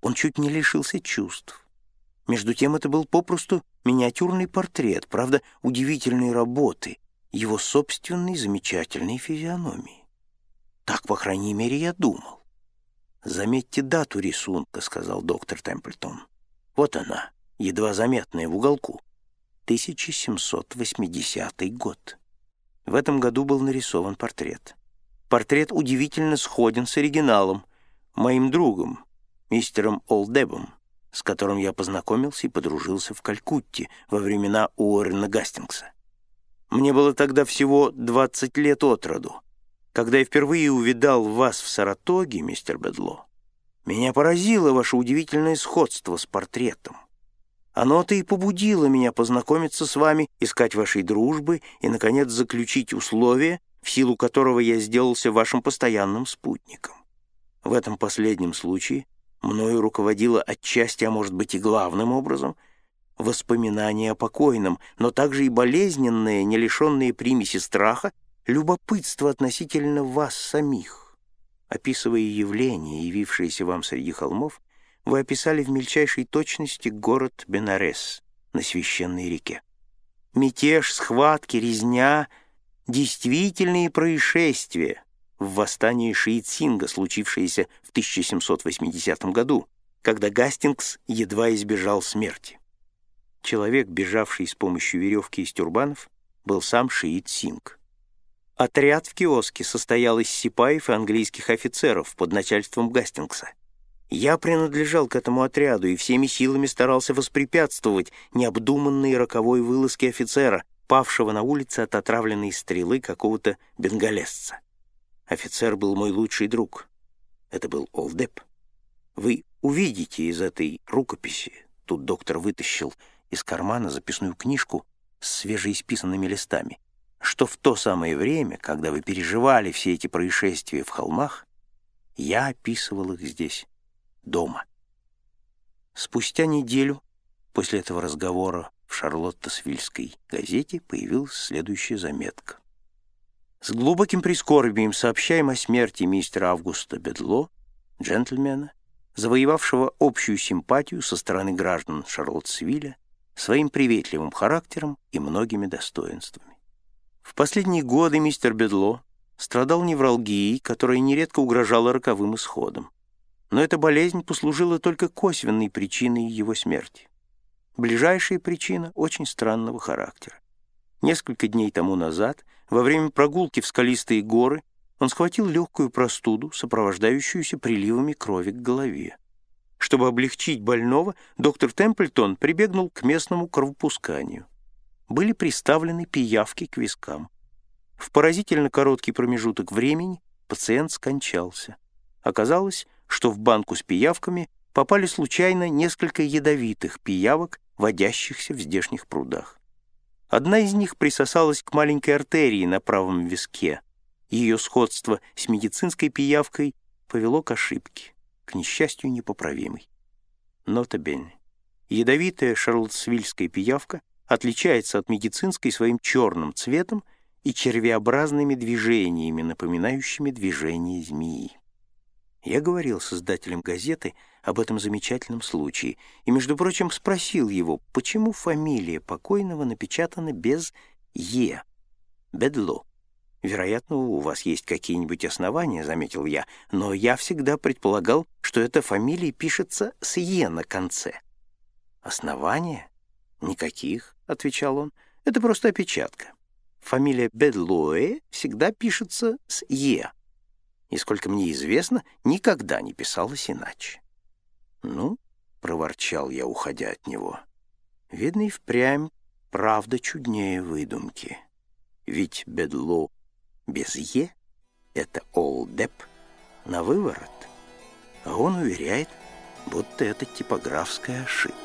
Он чуть не лишился чувств. Между тем это был попросту миниатюрный портрет, правда, удивительной работы, его собственной замечательной физиономии. Так, по крайней мере, я думал. «Заметьте дату рисунка», — сказал доктор Темплтон. «Вот она, едва заметная в уголку. 1780 год. В этом году был нарисован портрет. Портрет удивительно сходен с оригиналом, моим другом, мистером Олдебом, с которым я познакомился и подружился в Калькутте во времена Уоррена Гастингса. Мне было тогда всего 20 лет от роду. Когда я впервые увидал вас в Саратоге, мистер Бедло, меня поразило ваше удивительное сходство с портретом. Оно-то и побудило меня познакомиться с вами, искать вашей дружбы и, наконец, заключить условие, в силу которого я сделался вашим постоянным спутником. В этом последнем случае мною руководило отчасти, а может быть и главным образом, воспоминание о покойном, но также и болезненное, не лишенное примеси страха, любопытство относительно вас самих. Описывая явление, явившееся вам среди холмов, вы описали в мельчайшей точности город Бенарес на священной реке. Мятеж, схватки, резня — действительные происшествия в восстании Шиитсинга, случившееся в 1780 году, когда Гастингс едва избежал смерти. Человек, бежавший с помощью веревки из тюрбанов, был сам Шиит Синг. Отряд в киоске состоял из сипаев и английских офицеров под начальством Гастингса. Я принадлежал к этому отряду и всеми силами старался воспрепятствовать необдуманной роковой вылазке офицера, павшего на улице от отравленной стрелы какого-то бенгалесца. Офицер был мой лучший друг. Это был Олдеп. Вы увидите из этой рукописи, тут доктор вытащил из кармана записную книжку с свежеисписанными листами, что в то самое время, когда вы переживали все эти происшествия в холмах, я описывал их здесь дома. Спустя неделю после этого разговора в Шарлоттесвильской газете появилась следующая заметка. С глубоким прискорбием сообщаем о смерти мистера Августа Бедло, джентльмена, завоевавшего общую симпатию со стороны граждан Шарлоттсвилля своим приветливым характером и многими достоинствами. В последние годы мистер Бедло страдал невралгией, которая нередко угрожала роковым исходом но эта болезнь послужила только косвенной причиной его смерти. Ближайшая причина очень странного характера. Несколько дней тому назад, во время прогулки в скалистые горы, он схватил легкую простуду, сопровождающуюся приливами крови к голове. Чтобы облегчить больного, доктор Темплтон прибегнул к местному кровопусканию. Были приставлены пиявки к вискам. В поразительно короткий промежуток времени пациент скончался. Оказалось, что в банку с пиявками попали случайно несколько ядовитых пиявок, водящихся в здешних прудах. Одна из них присосалась к маленькой артерии на правом виске. Ее сходство с медицинской пиявкой повело к ошибке, к несчастью непоправимой. Нота Бенни. Ядовитая шарлотсвильская пиявка отличается от медицинской своим черным цветом и червеобразными движениями, напоминающими движение змеи. Я говорил с издателем газеты об этом замечательном случае и, между прочим, спросил его, почему фамилия покойного напечатана без «е» — «Бедло». «Вероятно, у вас есть какие-нибудь основания», — заметил я, «но я всегда предполагал, что эта фамилия пишется с «е» на конце». «Основания? Никаких», — отвечал он, — «это просто опечатка. Фамилия Бедлоэ всегда пишется с «е», и, сколько мне известно, никогда не писалось иначе. «Ну», — проворчал я, уходя от него, — «видно и впрямь правда чуднее выдумки. Ведь бедло без «е» — это олдеп на выворот, а он уверяет, будто это типографская ошибка».